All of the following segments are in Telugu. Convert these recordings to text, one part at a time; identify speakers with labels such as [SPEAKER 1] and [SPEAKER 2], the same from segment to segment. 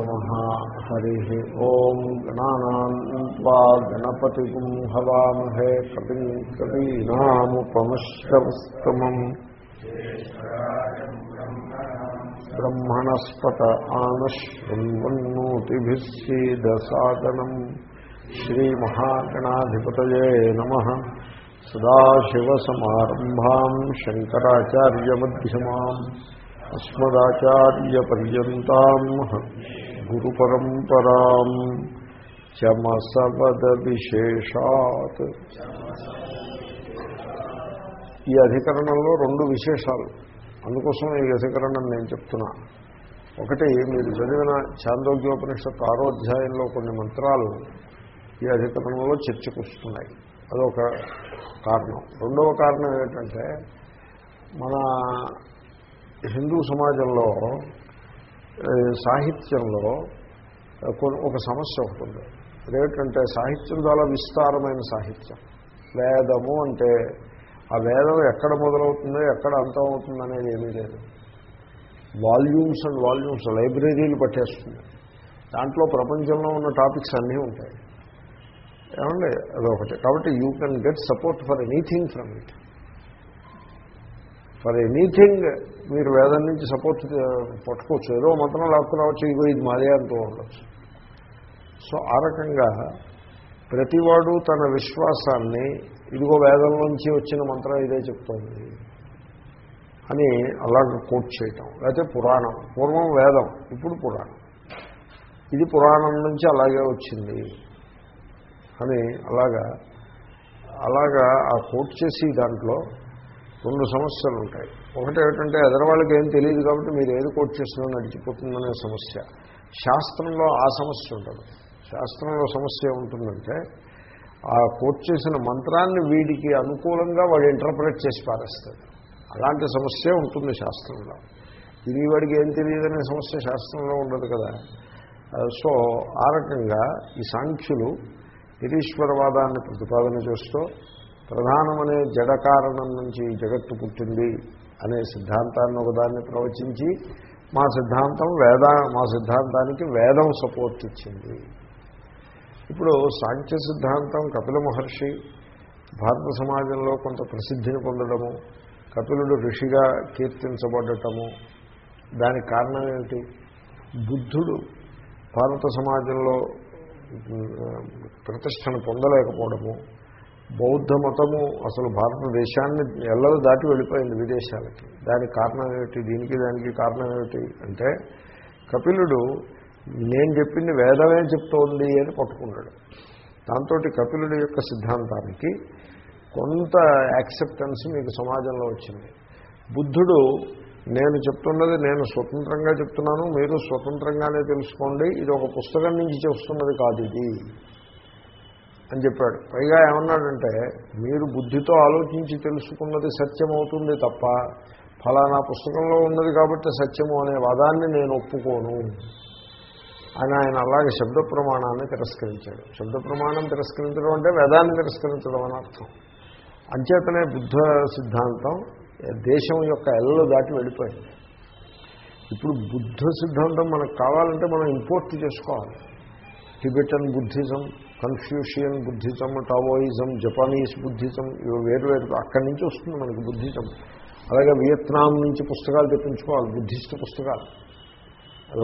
[SPEAKER 1] नमः हरिः ॐ गणानान्वा गणपतिगुं हवामहे कविम् कवीनामुपमश्रवस्तमम् ब्रह्मणस्पत आनश्वन्वन्नोतिभिः सीदसादनम् श्रीमहागणाधिपतये गुरुपरम्पराम् చమసవదవిశేషాత్ ఈ అధికరణంలో రెండు విశేషాలు అందుకోసం ఈ అధికరణం నేను చెప్తున్నా ఒకటి మీరు చదివిన చాందోగ్యోపనిషత్ ఆరోధ్యాయంలో కొన్ని మంత్రాలు ఈ అధికరణంలో చర్చకు వస్తున్నాయి అదొక కారణం రెండవ కారణం ఏంటంటే మన హిందూ సమాజంలో సాహిత్యంలో ఒక సమస్య ఒకటి ఉంది అదేమిటంటే సాహిత్యం చాలా విస్తారమైన సాహిత్యం. వేదము అంటే ఆ వేదం ఎక్కడ మొదలవుతుందో ఎక్కడ అంతం అవుతుంది అనేది ఏమీ లేదు. వాల్యూమ్స్ అండ్ వాల్యూమ్స్ లైబ్రరీలు పట్టేస్తుంది దాంట్లో ప్రపంచంలో ఉన్న టాపిక్స్ అన్నీ ఉంటాయి. ఏమండి? అదొకటి. కాబట్టి you can get support for anything from it. For anything మీరు వేదం నుంచి సపోర్ట్ పట్టుకోవచ్చు. ఏదో మంత్రం లాక్కురావచ్చు ఇగో ఇది మాదే అంటూ ఉండొచ్చు. సో ఆ రకంగా ప్రతివాడు తన విశ్వాసాన్ని ఇదిగో వేదం నుంచి వచ్చిన మంత్రం ఇదే చెప్తోంది అని అలాగ కోట్ చేయటం లేకపోతే పురాణం. పూర్వం వేదం ఇప్పుడు పురాణం. ఇది పురాణం నుంచి అలాగే వచ్చింది అని అలాగా అలాగా ఆ కోట్ చేసి దాంట్లో రెండు సమస్యలు ఉంటాయి. ఒకటి ఏమిటంటే ఎదరవాళ్ళకి ఏం తెలియదు కాబట్టి మీరు ఏది కోట్ చేసినా నడిచిపోతుందనే సమస్య. శాస్త్రంలో ఆ సమస్య ఉంటుంది శాస్త్రంలో సమస్య ఉంటుందంటే ఆ కోట్ చేసిన మంత్రాన్ని వీడికి అనుకూలంగా వాడు ఇంటర్ప్రిట్ చేసి పారేస్తాడు. అలాంటి సమస్య ఉంటుంది శాస్త్రంలో. ఇది వాడికి ఏం తెలియదనే సమస్య శాస్త్రంలో ఉండదు కదా. సో ఆ రకంగా ఈ సాంఖ్యులు నిరీశ్వరవాదాన్ని ప్రతిపాదన చేస్తూ ప్రధానమనే జడ కారణం నుంచి జగత్తు పుట్టింది అనే సిద్ధాంతాన్ని ఒకదాన్ని ప్రవచించి మా సిద్ధాంతం వేద మా సిద్ధాంతానికి వేదం సపోర్ట్ ఇచ్చింది. ఇప్పుడు సాంఖ్య సిద్ధాంతం కపిల మహర్షి భారత సమాజంలో కొంత ప్రసిద్ధిని పొందడము కపిలుడు ఋషిగా కీర్తించబడటము దానికి కారణం ఏమిటి? బుద్ధుడు భారత సమాజంలో ప్రతిష్టను పొందలేకపోవడము బౌద్ధ మతము అసలు భారతదేశాన్ని ఎల్లలు దాటి వెళ్ళిపోయింది విదేశాలకి. దానికి కారణం ఏమిటి? దీనికి దానికి కారణం ఏమిటి? అంటే కపిలుడు నేను చెప్పింది వేదమే చెప్తోంది అని పట్టుకున్నాడు. దాంతో కపిలుడి యొక్క సిద్ధాంతానికి కొంత యాక్సెప్టెన్స్ మీకు సమాజంలో వచ్చింది. బుద్ధుడు నేను చెప్తున్నది నేను స్వతంత్రంగా చెప్తున్నాను మీరు స్వతంత్రంగానే తెలుసుకోండి ఇది ఒక పుస్తకం నుంచి చెప్తున్నది కాదు ఇది. అని చెప్పాడు. పైగా ఏమన్నాడంటే మీరు బుద్ధితో ఆలోచించి తెలుసుకున్నది సత్యమవుతుంది తప్ప ఫలానా పుస్తకంలో ఉన్నది కాబట్టి సత్యము అనే వాదాన్ని నేను ఒప్పుకోను అని ఆయన అలాగే శబ్ద ప్రమాణాన్ని తిరస్కరించాడు. శబ్ద ప్రమాణం తిరస్కరించడం అంటే వేదాన్ని తిరస్కరించడం అని అర్థం. అంచేతనే బుద్ధ సిద్ధాంతం దేశం యొక్క ఎల్లలు దాటి వెళ్ళిపోయింది. ఇప్పుడు బుద్ధ సిద్ధాంతం మనకు కావాలంటే మనం ఇంపోర్ట్ చేసుకోవాలి. Tibetan Buddhism Confucian Buddhism Taoism Japanese Buddhism ఇవి వేరు వేరు అక్కడి నుంచి వస్తుంది మనకి బుద్ధిజం. అలాగే వియత్నాం నుంచి పుస్తకాలు తెప్పించుకోవాలి బుద్ధిస్ట్ పుస్తకాలు.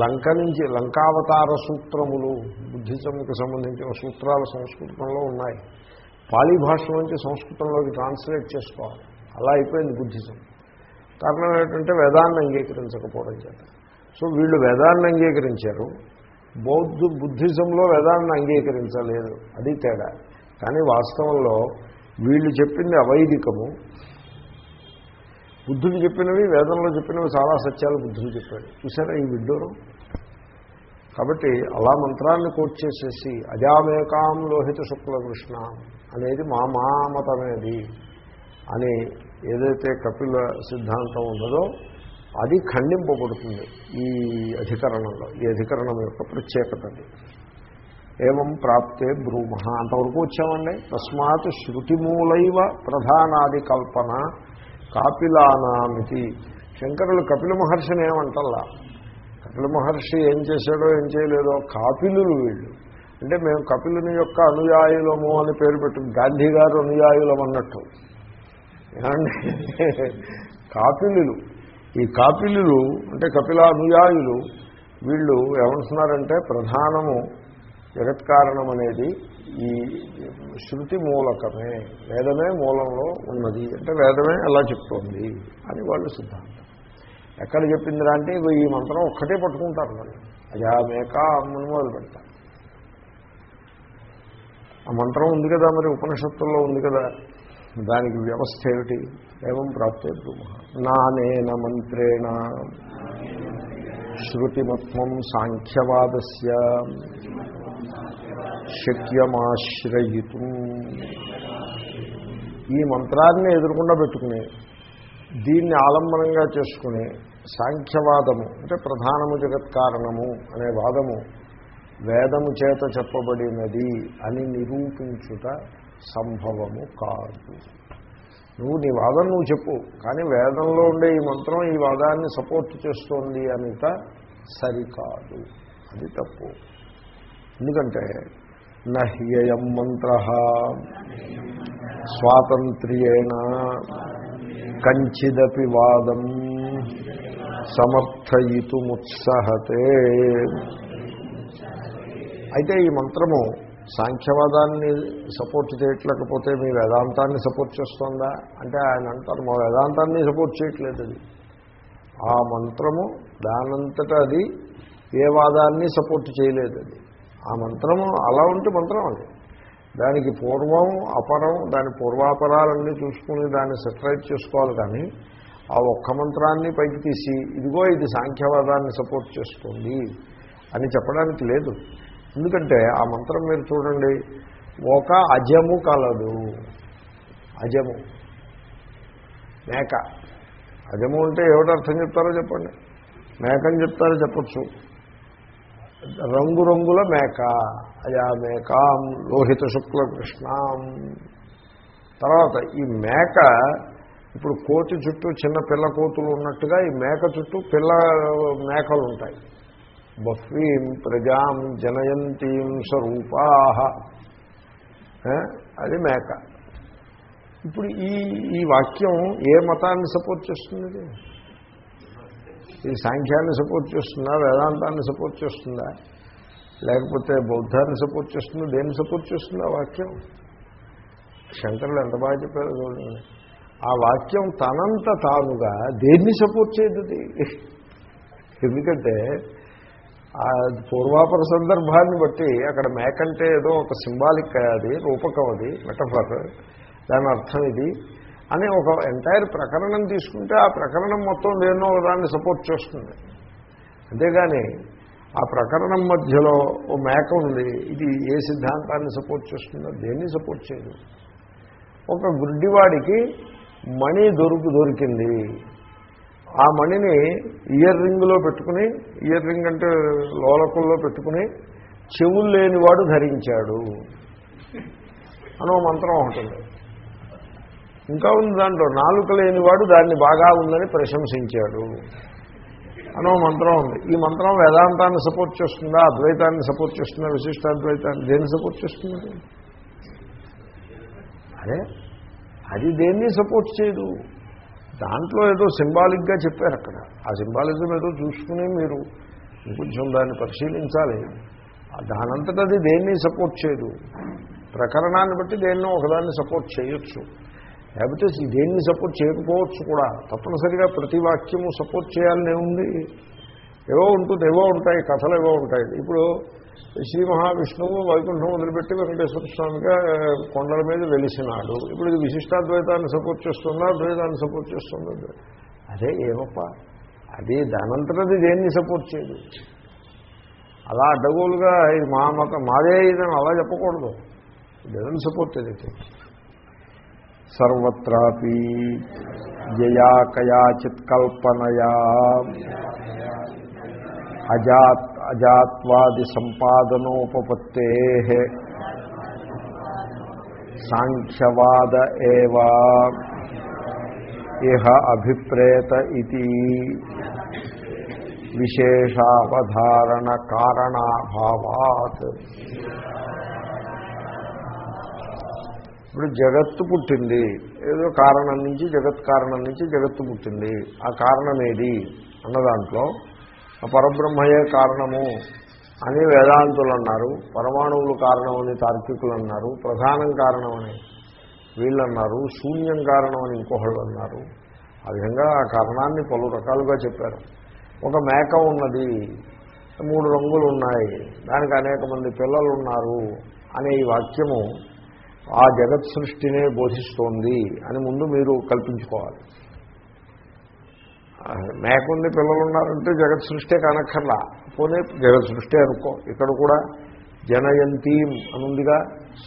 [SPEAKER 1] లంక నుంచి లంకావతార సూత్రములు బుద్ధిజంకి సంబంధించిన సూత్రాలు సంస్కృతంలో ఉన్నాయి. పాళీ భాష నుంచి సంస్కృతంలోకి ట్రాన్స్లేట్ చేసుకోవాలి. అలా అయిపోయింది బుద్ధిజం. కారణం ఏంటంటే వేదాన్ని అంగీకరించకపోవడం చేత. సో వీళ్ళు వేదాన్ని అంగీకరించారు. బౌద్ధ బుద్ధిజంలో వేదాన్ని అంగీకరించలేదు. అది తేడా. కానీ వాస్తవంలో వీళ్ళు చెప్పింది అవైదికము. బుద్ధుడు చెప్పినవి వేదంలో చెప్పినవి చాలా సత్యాలు బుద్ధుడు చెప్పాడు. చూసారా ఈ విడ్డూరం? కాబట్టి అలా మంత్రాన్ని కోట్ చేసేసి అజామేకాం లోహిత శుక్లకృష్ణ అనేది మా మామతమేది అని ఏదైతే కపిల సిద్ధాంతం ఉన్నదో అది ఖండింపబడుతుంది ఈ అధికరణంలో ఈ అధికరణం యొక్క ప్రత్యేకత ఏవం ప్రాప్తే బ్రూమ అంతవరకు వచ్చామండి. తస్మాత్ శృతిమూలైవ ప్రధానాది కల్పన కాపిలానామితి. శంకరులు కపిల మహర్షిని ఏమంటల్లా? కపిల మహర్షి ఏం చేశాడో ఏం చేయలేదో? కాపిలులు వీళ్ళు. అంటే మేము కపిలుని యొక్క అనుయాయులము అని పేరు పెట్టాం గాంధీ గారు అనుయాయులం అన్నట్టు ఏమండి కాపిలులు. ఈ కాపిలులు అంటే కపిల అనుయాయులు వీళ్ళు ఏమంటున్నారంటే ప్రధానము జగత్కారణం అనేది ఈ శృతి మూలకమే వేదమే మూలంలో ఉన్నది అంటే వేదమే అలా చెప్తోంది అని వాళ్ళు సిద్ధాంతం. ఎక్కడ చెప్పిందిరా అంటే ఈ మంత్రం ఒక్కటే పట్టుకుంటారు వాళ్ళు. అజా మేక అమ్మని మొదలు పెడతారు. ఆ మంత్రం ఉంది కదా మరి ఉపనిషత్తుల్లో ఉంది కదా దానికి వ్యవస్థ ఏమిటి? ఏం ప్రాప్తే బ్రహ్మ నానేన మంత్రేణ శృతిమత్వం సాంఖ్యవాదస్ శక్యమాశ్రయితు ఈ మంత్రాన్ని ఎదురుకుండా పెట్టుకుని దీన్ని ఆలంబనంగా చేసుకుని సాంఖ్యవాదము అంటే ప్రధానము జగత్ కారణము అనే వాదము వేదము చేత చెప్పబడినది అని నిరూపించుట సంభవము కాదు. నువ్వు నీ వాదం నువ్వు చెప్పు. కానీ వేదంలో ఉండే ఈ మంత్రం ఈ వాదాన్ని సపోర్ట్ చేస్తోంది అనిట సరికాదు. అది తప్పు. ఎందుకంటే నహ్యయం మంత్ర స్వాతంత్ర్యేణ కంచిదపి వాదం సమర్థయితుముత్సహతే. అయితే ఈ మంత్రము సాంఖ్యవాదాన్ని సపోర్ట్ చేయట్లేకపోతే మీ వేదాంతాన్ని సపోర్ట్ చేస్తుందా? అంటే ఆయన అంటారు మా వేదాంతాన్ని సపోర్ట్ చేయట్లేదు అది. ఆ మంత్రము దానంతట అది ఏ వాదాన్ని సపోర్ట్ చేయలేదు అది. ఆ మంత్రము అలా ఉంటే మంత్రం అది. దానికి పూర్వం అపరం దాని పూర్వాపరాలన్నీ చూసుకుని దాన్ని సెటరైట్ చేసుకోవాలి కానీ ఆ ఒక్క మంత్రాన్ని పైకి తీసి ఇదిగో ఇది సాంఖ్యవాదాన్ని సపోర్ట్ చేస్తుంది అని చెప్పడానికి లేదు. ఎందుకంటే ఆ మంత్రం మీరు చూడండి ఒక అజము కలదు. అజము. మేక. అజము అంటే ఏమిటి అర్థం చెప్తారో చెప్పండి. మేకని చెప్తారో చెప్పచ్చు. రంగురంగుల మేక. అయా మేకాం లోహిత శుక్ల కృష్ణాం. తర్వాత ఈ మేక ఇప్పుడు కోతి చుట్టూ చిన్న పిల్ల కోతులు ఉన్నట్టుగా ఈ మేక చుట్టూ పిల్ల మేకలు ఉంటాయి. బహ్వీం ప్రజాం జనయంతీం స్వరూపా. అది మేక. ఇప్పుడు ఈ ఈ వాక్యం ఏ మతాన్ని సపోర్ట్ చేస్తుంది? ఇది? సాంఖ్యాన్ని సపోర్ట్ చేస్తుందా? వేదాంతాన్ని సపోర్ట్ చేస్తుందా? లేకపోతే బౌద్ధాన్ని సపోర్ట్ చేస్తుందా? దేన్ని సపోర్ట్ చేస్తుందా వాక్యం? శంకరులు ఎంత బాగా చెప్పారు చూడండి. ఆ వాక్యం తనంత తానుగా దేన్ని సపోర్ట్ చేయదు ఎందుకంటే పూర్వాపర సందర్భాన్ని బట్టి అక్కడ మేకంటే ఏదో ఒక సింబాలిక్ అది రూపకం అది మెటఫర్. దాని అర్థం ఇది. అని ఒక ఎంటైర్ ప్రకరణం తీసుకుంటే ఆ ప్రకరణం మొత్తం దేన్నో దాన్ని సపోర్ట్ చేస్తుంది. అంతేగాని ఆ ప్రకరణం మధ్యలో ఓ మేక ఉంది ఇది ఏ సిద్ధాంతాన్ని సపోర్ట్ చేస్తుందో దేన్ని సపోర్ట్ చేయదు. ఒక గుడ్డివాడికి మణి దొరుకు దొరికింది. ఆ మణిని ఇయర్ రింగ్లో పెట్టుకుని ఇయర్ రింగ్ అంటే లోలకుల్లో పెట్టుకుని చెవులు లేనివాడు ధరించాడు అనో మంత్రం ఉంటుంది ఇంకా ఉంది దాంట్లో నాలుక లేనివాడు దాన్ని బాగా ఉందని ప్రశంసించాడు అనో మంత్రం ఉంది. ఈ మంత్రం వేదాంతాన్ని సపోర్ట్ చేస్తుందా అద్వైతాన్ని సపోర్ట్ చేస్తుందా విశిష్టాద్వైతాన్ని దేన్ని సపోర్ట్ చేస్తుంది? అదే అది దేన్ని సపోర్ట్ చేయదు? దాంట్లో ఏదో సింబాలిక్గా చెప్పారు అక్కడ. ఆ సింబాలిజం ఏదో చూసుకుని మీరు కొంచెం దాన్ని పరిశీలించాలి. దానంతట అది దేన్ని సపోర్ట్ చేయదు. ప్రకరణాన్ని బట్టి దేన్నో ఒకదాన్ని సపోర్ట్ చేయొచ్చు. లేకపోతే దేన్ని సపోర్ట్ చేయకపోవచ్చు కూడా. తప్పనిసరిగా ప్రతి వాక్యము సపోర్ట్ చేయాలని ఉంది. ఏవో ఉంటుంది ఏవో ఉంటాయి కథలు ఏవో ఉంటాయి. ఇప్పుడు శ్రీ మహావిష్ణువు వైకుంఠం వదిలిపెట్టి వెంకటేశ్వర స్వామిగా కొండల మీద వెలిసినాడు. ఇప్పుడు ఇది విశిష్టాద్వైతాన్ని సపోర్ట్ చేస్తుందా అద్వైతాన్ని సపోర్ట్ చేస్తుందా? అదే ఏమప్ప అది దానంతరది దేన్ని సపోర్ట్ చేయదు. అలా అడ్డగోలుగా ఇది మా మతం మాదే ఇదని అలా చెప్పకూడదు. డజన్ సపోర్ట్ ఏదైతే సర్వత్రాపి జయా కయాచిత్ కల్పనయా అజాత్ అజాత్వాది సంపాదనోపపత్తే సాంఖ్యవాద ఏవా ఇహ అభిప్రేత ఇది విశేషావధారణ కారణాభావాత్ ఇప్పుడు జగత్తు పుట్టింది. ఏదో కారణం నుంచి జగత్ కారణం నుంచి జగత్తు పుట్టింది. ఆ కారణం ఏది? అన్న దాంట్లో పరబ్రహ్మయే కారణము అని వేదాంతులు అన్నారు పరమాణువులు కారణమని తార్కికులు అన్నారు ప్రధానం కారణమని వీళ్ళు అన్నారు శూన్యం కారణం అని ఇంకొకళ్ళు అన్నారు ఆ విధంగా ఆ కారణాన్ని పలు రకాలుగా చెప్పారు. ఒక మేక ఉన్నది మూడు రంగులు ఉన్నాయి దానికి అనేక మంది పిల్లలు ఉన్నారు అనే ఈ వాక్యము ఆ జగత్ సృష్టినే బోధిస్తోంది అని ముందు మీరు కల్పించుకోవాలి. మేకుంది పిల్లలు ఉన్నారంటే జగత్ సృష్టి కనక్కర్లా. పోనీ జగత్ సృష్టి అనుకో. ఇక్కడ కూడా జనయంతీం అనుందిగా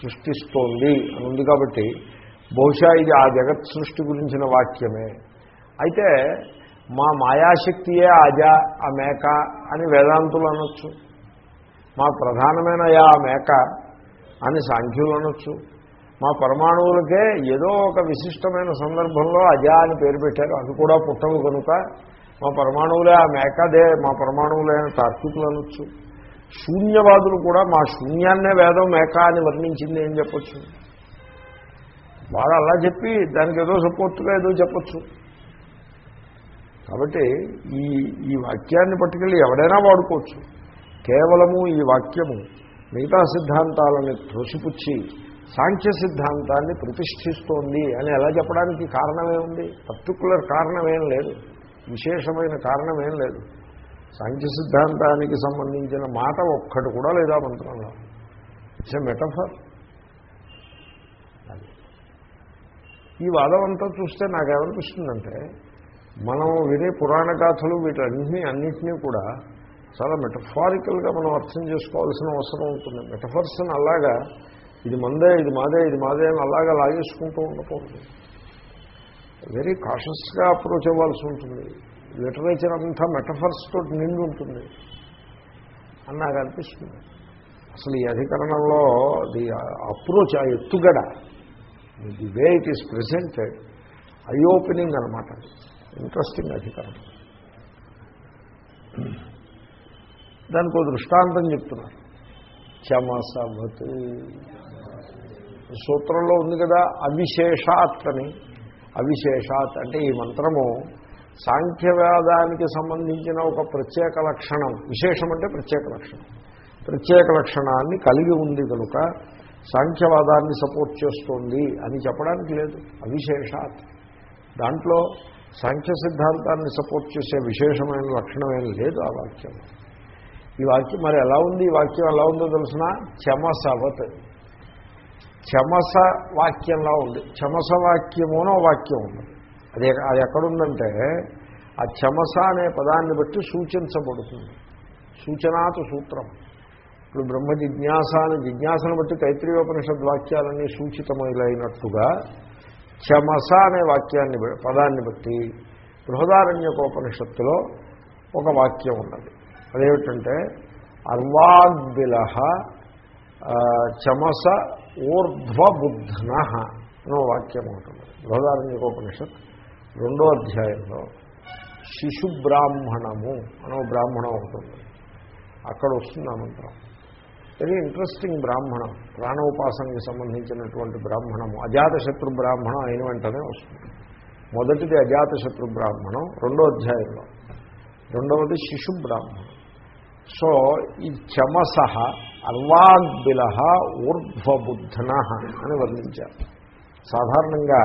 [SPEAKER 1] సృష్టిస్తోంది అనుంది కాబట్టి బహుశా ఇది ఆ జగత్ సృష్టి గురించిన వాక్యమే. అయితే మా మాయాశక్తియే ఆజా ఆ మేక అని వేదాంతులు అనొచ్చు. మా ప్రధానమైన ఆ మేక అని సాంఖ్యులు అనొచ్చు. మా పరమాణువులకే ఏదో ఒక విశిష్టమైన సందర్భంలో అజా అని పేరు పెట్టారు. అది కూడా పుట్టవు కనుక మా పరమాణువులే ఆ మేకదే మా పరమాణువులే తార్కికులు అనొచ్చు. శూన్యవాదులు కూడా మా శూన్యాన్నే వేదం మేక అని వర్ణించింది ఏం చెప్పొచ్చు? వారు అలా చెప్పి దానికి ఏదో సపోర్ట్గా ఏదో చెప్పచ్చు. కాబట్టి ఈ ఈ వాక్యాన్ని పట్టుకెళ్ళి ఎవడైనా వాడుకోవచ్చు. కేవలము ఈ వాక్యము మిగతా సిద్ధాంతాలని త్రోసిపుచ్చి సాంఖ్య సిద్ధాంతాన్ని ప్రతిష్ఠిస్తోంది అని ఎలా చెప్పడానికి కారణమే ఉంది? పర్టికులర్ కారణమేం లేదు. విశేషమైన కారణమేం లేదు. సాంఖ్య సిద్ధాంతానికి సంబంధించిన మాట ఒక్కటి కూడా లేదా మంత్రంలో. ఇట్స్ ఎ మెటఫర్ ఈ వాదం అంతా చూస్తే నాకేమనిపిస్తుందంటే మనం వినే పురాణ గాథలు వీటన్నింటినీ అన్నింటినీ కూడా చాలా మెటఫారికల్గా మనం అర్థం చేసుకోవాల్సిన అవసరం ఉంటుంది. మెటఫర్స్ని అలాగా ఇది మందే ఇది మాదే ఇది మాదే అని అలాగా లాగేసుకుంటూ ఉండకూడదు. వెరీ కాషస్గా అప్రోచ్ అవ్వాల్సి ఉంటుంది. లిటరేచర్ అంతా మెటఫర్స్ తోటి నిండి ఉంటుంది. అని నాకు అనిపిస్తుంది. అసలు ఈ అధికరణంలో ది అప్రోచ్ ఆ ఎత్తుగడ the way it is presented eye opening అనమాట ఇంట్రెస్టింగ్ అధికరణం. దానికి ఒక దృష్టాంతం చెప్తున్నారు. చమసవత్ సూత్రంలో ఉంది కదా అవిశేషాత్ అని అవిశేషాత్ అంటే ఈ మంత్రము సాంఖ్యవేదానికి సంబంధించిన ఒక ప్రత్యేక లక్షణం. విశేషం అంటే ప్రత్యేక లక్షణం. ప్రత్యేక లక్షణాన్ని కలిగి ఉంది కనుక సాంఖ్యవాదాన్ని సపోర్ట్ చేస్తోంది అని చెప్పడానికి లేదు. అవిశేషాత్. దాంట్లో సాంఖ్య సిద్ధాంతాన్ని సపోర్ట్ చేసే విశేషమైన లక్షణమేం లేదు ఆ వాక్యం ఈ వాక్యం మరి ఎలా ఉంది? ఈ వాక్యం ఎలా ఉందో తెలిసిన? చమసవత్. చమస వాక్యంలా ఉంది. చమస వాక్యమునో వాక్యం ఉంది. అది అది ఎక్కడుందంటే ఆ చమస అనే పదాన్ని బట్టి సూచించబడుతుంది. సూచనాతు సూత్రం. ఇప్పుడు బ్రహ్మ జిజ్ఞాస అని జిజ్ఞాసను బట్టి తైత్రీయోపనిషద్ వాక్యాలన్నీ సూచితమైనట్టుగా చమస అనే వాక్యాన్ని పదాన్ని బట్టి బృహదారణ్యకోపనిషత్తులో ఒక వాక్యం ఉన్నది. అదేమిటంటే అర్వాగ్బిలహ చమస ఊర్ధ్వబుద్ధన అనో వాక్యం ఉంటుంది బృహదారణ్యకోపనిషత్ రెండో అధ్యాయంలో శిశు బ్రాహ్మణము అనో బ్రాహ్మణం ఉంటుంది అక్కడ వస్తుంది అనంతరం వెరీ ఇంట్రెస్టింగ్ బ్రాహ్మణం. ప్రాణోపాసనకి సంబంధించినటువంటి బ్రాహ్మణము. అజాతశత్రు బ్రాహ్మణం అయిన వెంటనే వస్తుంది. మొదటిది అజాతశత్రు బ్రాహ్మణం రెండో అధ్యాయంలో. రెండవది శిశు బ్రాహ్మణం సో ఈ చమస అర్వాగ్బిల ఊర్ధ్వబుద్ధన అని వర్ణించారు. సాధారణంగా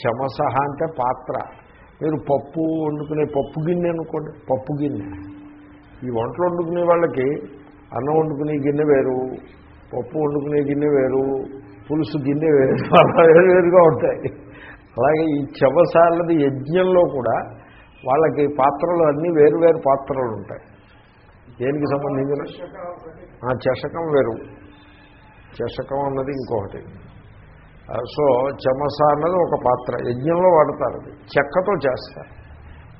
[SPEAKER 1] చమస అంటే పాత్ర. మీరు పప్పు వండుకునే పప్పు గిన్నె అనుకోండి. పప్పు గిన్నె. ఈ వంటలు వండుకునే వాళ్ళకి అన్నం వండుకునే గిన్నె వేరు పప్పు వండుకునే గిన్నె వేరు పులుసు గిన్నె వేరు అలా వేరు వేరుగా ఉంటాయి. అలాగే ఈ చవసాలది యజ్ఞంలో కూడా వాళ్ళకి పాత్రలు అన్నీ వేరు వేరు పాత్రలు ఉంటాయి. దేనికి సంబంధించిన? ఆ, చషకం వేరు. చషకం అన్నది ఇంకొకటి. సో చెమస అన్నది ఒక పాత్ర. యజ్ఞంలో వాడతారు అది. చెక్కతో చేస్తారు.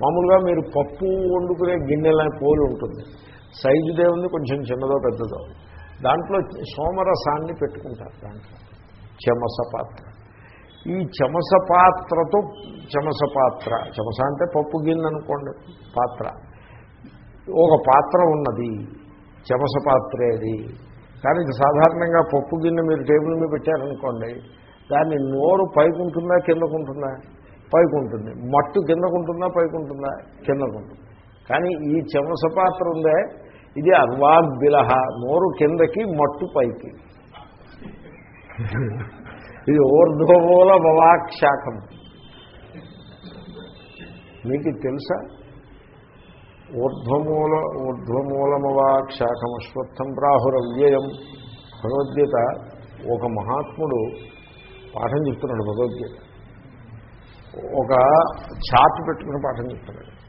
[SPEAKER 1] మామూలుగా మీరు పప్పు వండుకునే గిన్నెల పోలి ఉంటుంది. సైజు ఉంది కొంచెం చిన్నదో పెద్దదో. దాంట్లో సోమరసాన్ని పెట్టుకుంటారు దాంట్లో. చెమస పాత్ర. ఈ చెమస పాత్రతో చెమస పాత్ర. చెమస అంటే పప్పు గిన్నె అనుకోండి. పాత్ర. ఒక పాత్ర ఉన్నది చెమస పాత్రే అది. కానీ ఇది సాధారణంగా పప్పు గిన్నె మీరు టేబుల్ మీద పెట్టారనుకోండి దాన్ని నోరు పైకుంటుందా కిందకుంటుందా? పైకుంటుంది. మట్టు కిందకుంటుందా పైకుంటుందా? కిందకుంటుంది. కానీ ఈ చెమస పాత్ర ఉందే ఇది అర్వాగ్బిలహ నోరు కిందకి మట్టు పైకి. ఇది ఊర్ధ్వమూల భవాక్షాఖం మీకు తెలుసా? ఊర్ధ్వమూల ఊర్ధ్వమూలమవాక్షాఖం అశ్వత్థం ప్రాహురవ్యయం. భగవద్గీత ఒక మహాత్ముడు పాఠం చెప్తున్నాడు భగవద్గీత. ఒక చార్ట్ పెట్టుకుని పాఠం చెప్తున్నాడు.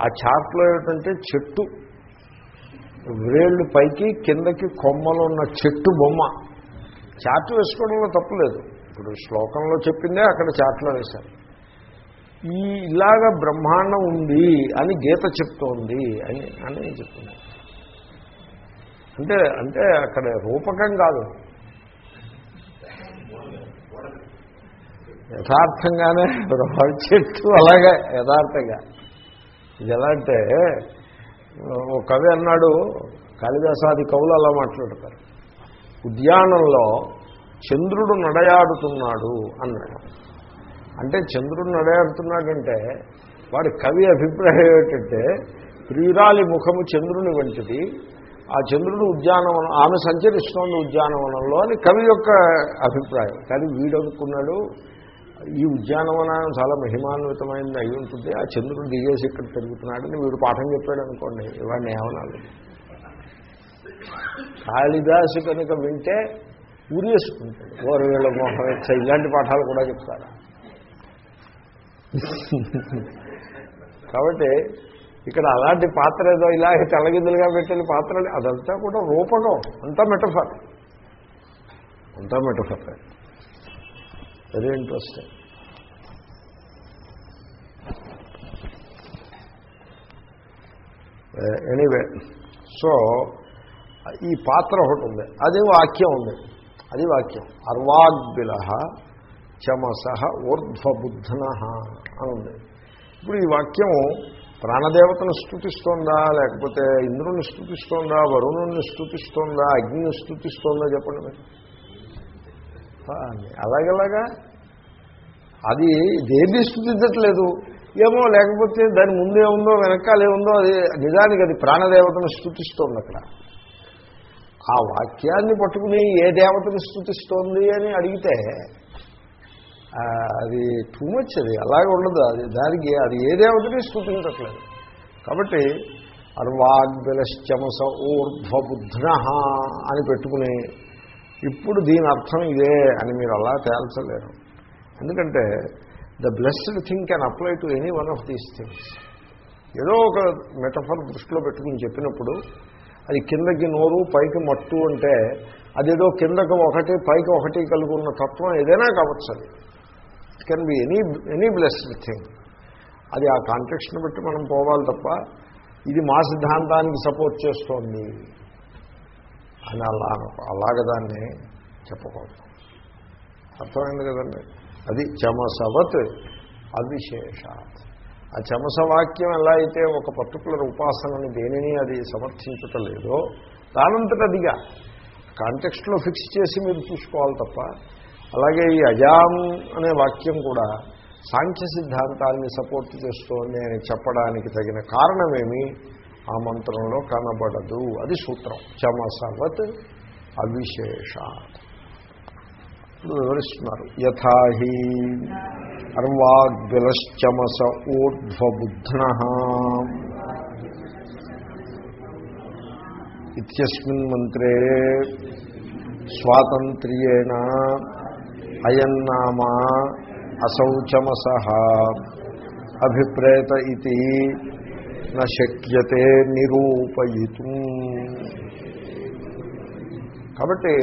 [SPEAKER 1] ఆ చార్ట్లో ఏమిటంటే చెట్టు. వేళ్ళు పైకి కిందకి కొమ్మలు ఉన్న చెట్టు బొమ్మ. చార్ట్ వేసుకోవడంలో తప్పులేదు. ఇప్పుడు శ్లోకంలో చెప్పిందే అక్కడ చార్ట్లో వేశారు. ఈ ఇలాగ బ్రహ్మాండం ఉంది అని గీత చెప్తోంది అని అని చెప్తుంది అంటే అంటే అక్కడ రూపకం కాదు. యథార్థంగానే చెట్టు అలాగే యథార్థంగా. ఇది ఎలా అంటే ఓ కవి అన్నాడు కాళిదాసాది కవులు అలా మాట్లాడతారు. ఉద్యానంలో చంద్రుడు నడయాడుతున్నాడు అన్నాడు. అంటే చంద్రుడు నడయాడుతున్నాడంటే వాడి కవి అభిప్రాయం ఏమిటంటే ప్రియురాలి ముఖము చంద్రుని వంటిది. ఆ చంద్రుడు ఉద్యానవనం ఆమె సంచరిస్తోంది ఉద్యానవనంలో అని కవి యొక్క అభిప్రాయం. కానీ వీడనుకున్నాడు ఈ ఉద్యానవనం చాలా మహిమాన్వితమైనది అయి ఉంటుంది ఆ చంద్రుడు దిగేసి ఇక్కడ తిరుగుతున్నాడని వీడు పాఠం చెప్పాడు అనుకోండి ఇవాడిని ఏమనాలి? కాళిదాసు కనుక వింటే ఊరేసుకుంటాడు. ఓరవేళ మోహం ఇలాంటి పాఠాలు కూడా చెప్తారు. కాబట్టి ఇక్కడ అలాంటి పాత్ర ఏదో ఇలాగే తెల్లగిద్దులుగా పెట్టిన పాత్ర అదంతా కూడా రూపకం అంతా మెటఫర్ అంతా metaphor very interesting anyway so ఈ పాత్ర ఒకటి ఉంది. అది వాక్యం ఉంది. అది వాక్యం. అర్వాగ్బిల చమస ఊర్ధ్వబుద్ధన అని ఉంది ఇప్పుడు ఈ వాక్యం ప్రాణదేవతను స్థుతిస్తోందా లేకపోతే ఇంద్రుని స్థుతిస్తోందా వరుణుని స్థుతిస్తోందా అగ్నిని స్థుతిస్తోందా చెప్పండి మీరు. అలాగలాగా అది దేన్ని స్థుతించట్లేదు ఏమో లేకపోతే దాని ముందే ఉందో వెనకాలే ఉందో అది నిజానికి అది ప్రాణదేవతను స్థుతిస్తోంది అక్కడ. ఆ వాక్యాన్ని పట్టుకుని ఏ దేవతను స్థుతిస్తోంది అని అడిగితే అది టూ మచ్ అది అలాగే ఉండదు. అది దానికి అది ఏ దేవతని స్థుతించట్లేదు కాబట్టి అర్వాగ్బిలశ్చమస ఊర్ధ్వబుధ్న అని పెట్టుకుని ఇప్పుడు దీని అర్థం ఇదే అని మీరు అలా తేల్చలేరు. ఎందుకంటే the blessed thing can apply to any one of these things. ఏదో ఒక మెటఫర్ దృష్టిలో పెట్టుకుని చెప్పినప్పుడు అది కిందకి నోరు పైకి మట్టు అంటే అదేదో కిందకి ఒకటి పైకి ఒకటి కలిగి ఉన్న తత్వం ఏదైనా కావచ్చు అది. It can be any any blessed thing అది ఆ కాంటెక్స్ట్ని బట్టి మనం పోవాలి తప్ప ఇది మా సిద్ధాంతానికి సపోర్ట్ చేస్తోంది అని అలా అలాగ దాన్ని చెప్పకూడదు. అర్థమైంది కదండి? అది చమసవత్ అవిశేషాత్. ఆ చమసవాక్యం ఎలా అయితే ఒక పర్టికులర్ ఉపాసనని దేనిని అది సమర్థించటలేదో దానంతట అదిగా. కాంటెక్స్ట్లో ఫిక్స్ చేసి మీరు చూసుకోవాలి తప్ప అలాగే ఈ అజాం అనే వాక్యం కూడా సాంఖ్య సిద్ధాంతాన్ని సపోర్ట్ చేస్తోంది అని చెప్పడానికి తగిన కారణమేమి? ఆ మంత్రంలో కనబడదు. అది సూత్రం. చమసవత్ అవిశేష ఇప్పుడు వివరిస్తున్నారు. యథాహి అర్వాగ్విలశ్చమస ఊర్ధ్వబుధ్న ఇస్మిన్ మంత్రే స్వాతంత్ర్యేణ అయన్నామా అశౌచమస అభిప్రేత ఇది నక్యతే నిరూపయితు. కాబట్టి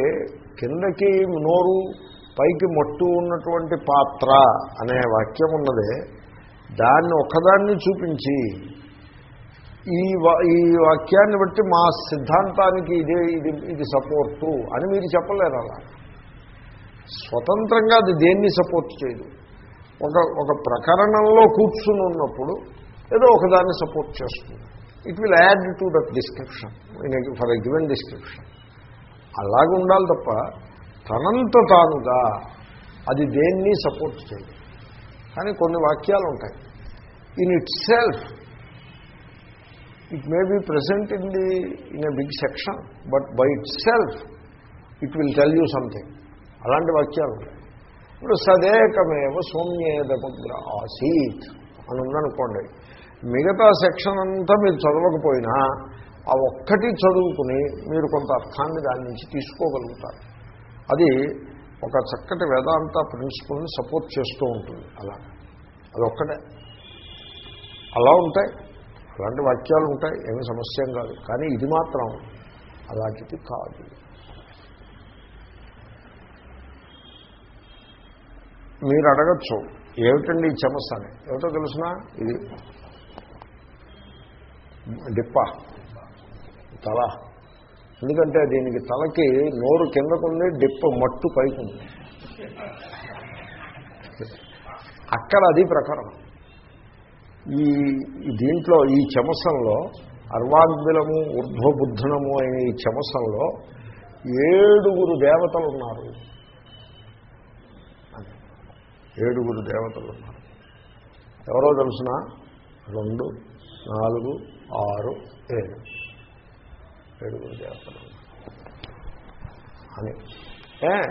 [SPEAKER 1] కిందకి నోరు పైకి మట్టు ఉన్నటువంటి పాత్ర అనే వాక్యం ఉన్నదే. దాన్ని ఒక్కదాన్ని చూపించి ఈ ఈ వాక్యాన్ని బట్టి మా సిద్ధాంతానికి ఇదే ఇది ఇది సపోర్టు అని మీరు చెప్పలేరు అలా. స్వతంత్రంగా అది దేన్ని సపోర్ట్ చేయదు. ఒక ఒక ప్రకరణంలో కూర్చుని ఉన్నప్పుడు ఏదో ఒకదాన్ని సపోర్ట్ చేస్తుంది. It will add to that description for a given description అలాగే ఉండాలి తప్ప తనంత తానుగా అది దేన్ని సపోర్ట్ చేయదు. కానీ కొన్ని వాక్యాలు ఉంటాయి. In itself it may be present in the in a big section but by itself it will tell you something అలాంటి వాక్యాలు. ఇప్పుడు సదేకమేవ సౌమ్యేదమగ్ర ఆసీత్ అని ఉందనుకోండి. మిగతా సెక్షన్ అంతా మీరు చదవకపోయినా ఆ ఒక్కటి చదువుకుని మీరు కొంత అర్థాన్ని దాని నుంచి తీసుకోగలుగుతారు. అది ఒక చక్కటి వేదాంత ప్రిన్సిపల్ని సపోర్ట్ చేస్తూ ఉంటుంది. అలా. అదొక్కటే. అలా ఉంటాయి. అలాంటి వాక్యాలు ఉంటాయి. ఏమి సమస్యం కాదు. కానీ ఇది మాత్రం అలాంటిది కాదు. మీరు అడగచ్చు. ఏమిటండి ఈ చెమస్ అని? ఏమిటో తెలుసిన? ఇది డిప్ప. తల. ఎందుకంటే దీనికి తలకి నోరు కిందకుంది డిప్ప మట్టు పైకి ఉంది అక్కడ అది ప్రకారం. ఈ దీంట్లో ఈ చమసంలో అర్వాగ్బిలము ఊర్ధ్వబుద్ధనము అనే ఈ చమసంలో ఏడుగురు దేవతలు ఉన్నారు ఏడుగురు దేవతలు ఉన్నారు. ఎవరో తెలుసిన? రెండు నాలుగు ఆరు ఏడు. ఏడుగురు దేవతలు అని. ఏ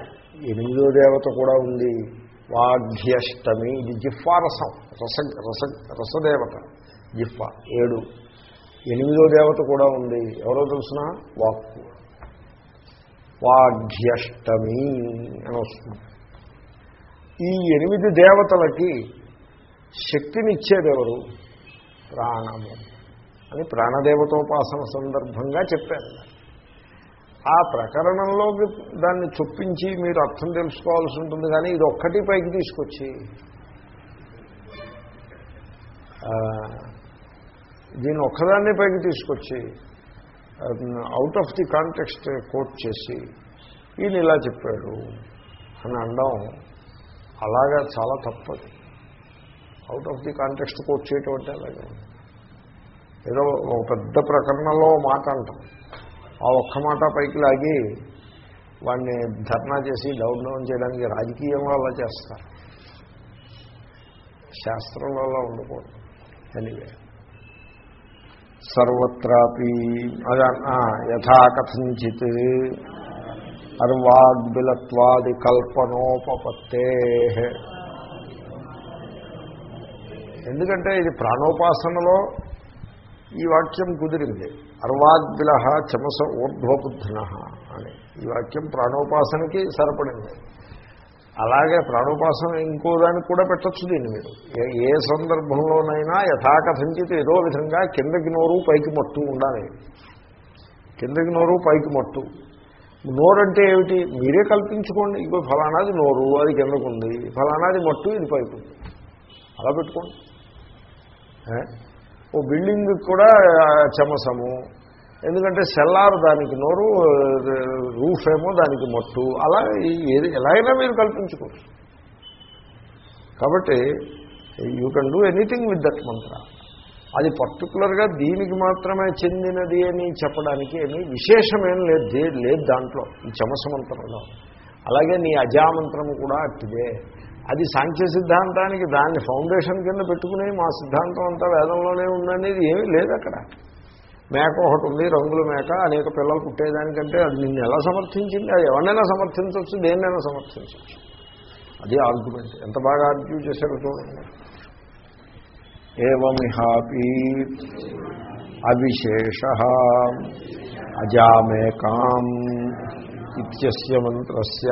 [SPEAKER 1] ఎనిమిదో దేవత కూడా ఉంది. వాఘ్యష్టమి ఇది జిఫ్ఫారసం రస. రస రసదేవత. జిఫ్ఫ ఏడు. ఎనిమిదో దేవత కూడా ఉంది. ఎవరో తెలిసిన? వాక్కు. వాఘ్యష్టమి అని వస్తుంది. ఈ ఎనిమిది దేవతలకి శక్తినిచ్చేదెవరు? ప్రాణము అని ప్రాణదేవతోపాసన సందర్భంగా చెప్పారు. ఆ ప్రకరణంలోకి దాన్ని చొప్పించి మీరు అర్థం తెలుసుకోవాల్సి ఉంటుంది కానీ ఇది ఒక్కటి పైకి తీసుకొచ్చి దీన్ని ఒక్కదాన్ని పైకి తీసుకొచ్చి out of the context quote చేసి ఈయన ఇలా చెప్పాడు. అని అనడం అలాగా చాలా తప్పదు. Out of the context quote చేయటం అంటే అలాగే. ఏదో ఒక పెద్ద ప్రకరణలో మాట అంటాం. ఆ ఒక్క మాట పైకి లాగి వాడిని ధర్నా చేసి డౌన్ డౌన్ చేయడానికి రాజకీయంలో అలా చేస్తారు. శాస్త్రంలో అలా ఉండకూడదు. ఎనివే సర్వత్రాపి అదా ఆ, యథా కథంచిత్ అర్వాగ్బిలత్వాది కల్పనోపత్తే ఎందుకంటే ఇది ప్రాణోపాసనలో ఈ వాక్యం కుదిరింది. అర్వాగ్బిల చమస ఊర్ధ్వబుద్ధన అని. ఈ వాక్యం ప్రాణోపాసనకి సరిపడింది. అలాగే ప్రాణోపాసన ఇంకో దానికి కూడా పెట్టచ్చు దీన్ని మీరు. ఏ ఏ సందర్భంలోనైనా యథాకథంచిత ఏదో విధంగా కిందకి నోరు పైకి మట్టు ఉండాలి. కిందకి నోరు పైకి మట్టు. నోరు అంటే ఏమిటి? మీరే కల్పించుకోండి. ఇప్పుడు ఫలానాది నోరు అది కిందకు ఉంది ఫలానాది మట్టు ఇది పైకి అలా పెట్టుకోండి. ఓ బిల్డింగ్ కూడా చమసము. ఎందుకంటే సెల్లార్ దానికి నోరు రూఫ్ ఏమో దానికి మట్టు. అలా ఏది ఎలాగైనా మీరు కల్పించుకోవచ్చు కాబట్టి you can do anything with that mantra అది పర్టికులర్గా దీనికి మాత్రమే చెందినది అని చెప్పడానికి ఏమి విశేషమేం లేదు. లేదు దాంట్లో. ఈ చమసమంత్రంలో. అలాగే నీ అజామంత్రం కూడా అట్టిదే. అది సాంఖ్య సిద్ధాంతానికి దాన్ని ఫౌండేషన్ కింద పెట్టుకుని మా సిద్ధాంతం అంతా వేదంలోనే ఉందనేది ఏమీ లేదు అక్కడ. మేక ఒకటి ఉంది రంగుల మేక. అనేక పిల్లలు పుట్టేదానికంటే అది నిన్ను ఎలా సమర్థించింది? అది ఎవరినైనా సమర్థించవచ్చు దేన్నైనా సమర్థించవచ్చు అది ఆర్గ్యుమెంట్. ఎంత బాగా ఆర్గ్యూ చేశారో చూడండి. ఏమిహాపి అవిశేష. అజామేకాం ఇత్యస్య మంత్రస్య.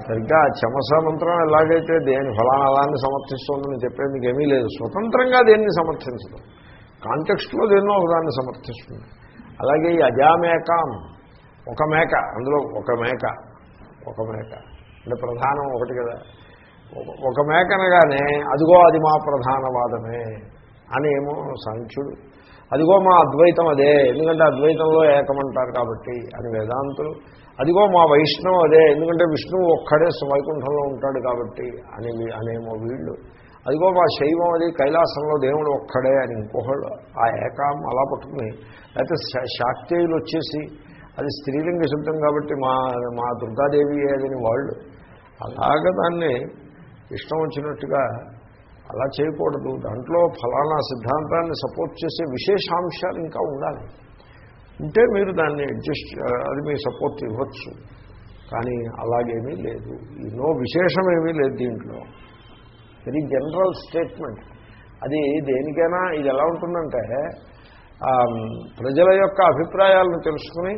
[SPEAKER 1] సరిగ్గా చమస మంత్రం ఎలాగైతే దేని ఫలానాలాన్ని సమర్థిస్తోందని సమర్థిస్తుందని చెప్పేందుకు ఏమీ లేదు. స్వతంత్రంగా దేన్ని సమర్థించదు. కాంటెక్స్ట్లో దేన్నో ఒకదాన్ని సమర్థిస్తుంది. అలాగే ఈ అజామేకాం ఒక మేక అందులో ఒక మేక ఒక మేక. అంటే ప్రధానం ఒకటి కదా. ఒక- మేకనగానే మేక అనగానే అదిగో అది మా ప్రధానవాదమే అనేమో సంఖ్యుడు అదిగో మా అద్వైతం అదే ఎందుకంటే అద్వైతంలో ఏకమంటారు కాబట్టి అని వేదాంతులు. అదిగో మా వైష్ణవం అదే ఎందుకంటే విష్ణువు ఒక్కడే వైకుంఠంలో ఉంటాడు కాబట్టి అని అనేమో వీళ్ళు. అదిగో మా శైవం అది కైలాసంలో దేవుడు ఒక్కడే అని ఇంకొకళ్ళు. ఆ ఏకాం అలా పట్టుకుని లేకపోతే శాక్తేయులు వచ్చేసి అది స్త్రీలింగ శబ్దం కాబట్టి మా మా దుర్గాదేవి అదని వాళ్ళు. అలాగ దాన్ని ఇష్టం వచ్చినట్టుగా అలా చేయకూడదు. దాంట్లో ఫలానా సిద్ధాంతాన్ని సపోర్ట్ చేసే విశేషాంశాలు ఇంకా ఉండాలి. ఉంటే మీరు దాన్ని అడ్జస్ట్ అది మీ సపోర్ట్ ఇవ్వచ్చు. కానీ అలాగేమీ లేదు. నో విశేషం ఏమీ లేదు దీంట్లో. వెరీ జనరల్ స్టేట్మెంట్ అది దేనికైనా ఇది ఎలా ఉంటుందంటే ప్రజల యొక్క అభిప్రాయాలను తెలుసుకుని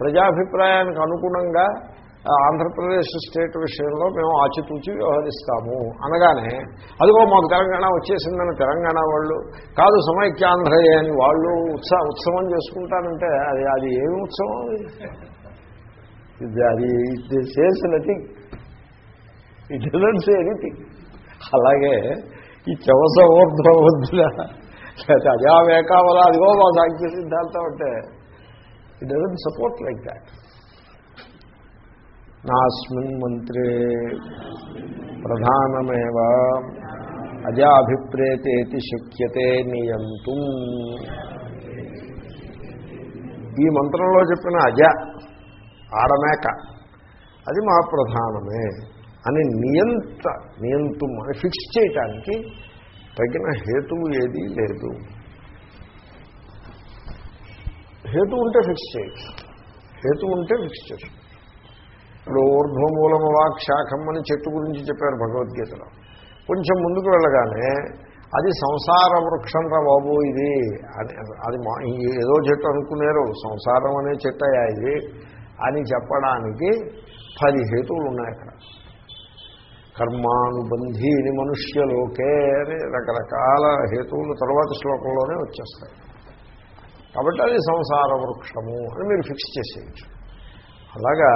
[SPEAKER 1] ప్రజాభిప్రాయానికి అనుగుణంగా ఆంధ్రప్రదేశ్ స్టేట్ విషయంలో మేము ఆచితూచి వ్యవహరిస్తాము. అనగానే అదిగో మాకు తెలంగాణ వచ్చేసిందని తెలంగాణ వాళ్ళు కాదు సమైక్యాంధ్రయే అని వాళ్ళు ఉత్సవ ఉత్సవం చేసుకుంటారంటే అది అది ఏమి ఉత్సవం? అది? ఇది అది it says nothing. It doesn't say anything అలాగే ఈ చవస ఊర్ధ్వద్దుల లేకపోతే అజావేకావలా అదిగో మా సాంఖ్య సిద్ధాంతం అంటే it doesn't support like that నాస్మిన్ మంత్రే. ప్రధానమేవ. అజాభిప్రేతేతి శక్యతే నియంతు. ఈ మంత్రంలో చెప్పిన అజ ఆడమేక అది మా ప్రధానమే అని నియంత నియంతం అని ఫిక్స్ చేయటానికి తగిన హేతువు ఏదీ లేదు. హేతు ఉంటే ఫిక్స్ చేయొచ్చు. హేతు ఉంటే ఫిక్స్ చేయొచ్చు. ఇప్పుడు ఊర్ధ్వమూలమ వాక్శాఖం అని చెట్టు గురించి చెప్పారు భగవద్గీతలో. కొంచెం ముందుకు వెళ్ళగానే అది సంసార వృక్షం రా బాబు ఇది అని అది మా ఏదో చెట్టు అనుకునేరు సంసారం అనే చెట్టు అయ్యా ఇది అని చెప్పడానికి పది హేతువులు ఉన్నాయి అక్కడ. కర్మానుబంధీని మనుష్యలోకే అని రకరకాల హేతువులు తర్వాత శ్లోకంలోనే వచ్చేస్తాయి. కాబట్టి అది సంసార వృక్షము అని మీరు ఫిక్స్ చేసేయచ్చు. అలాగా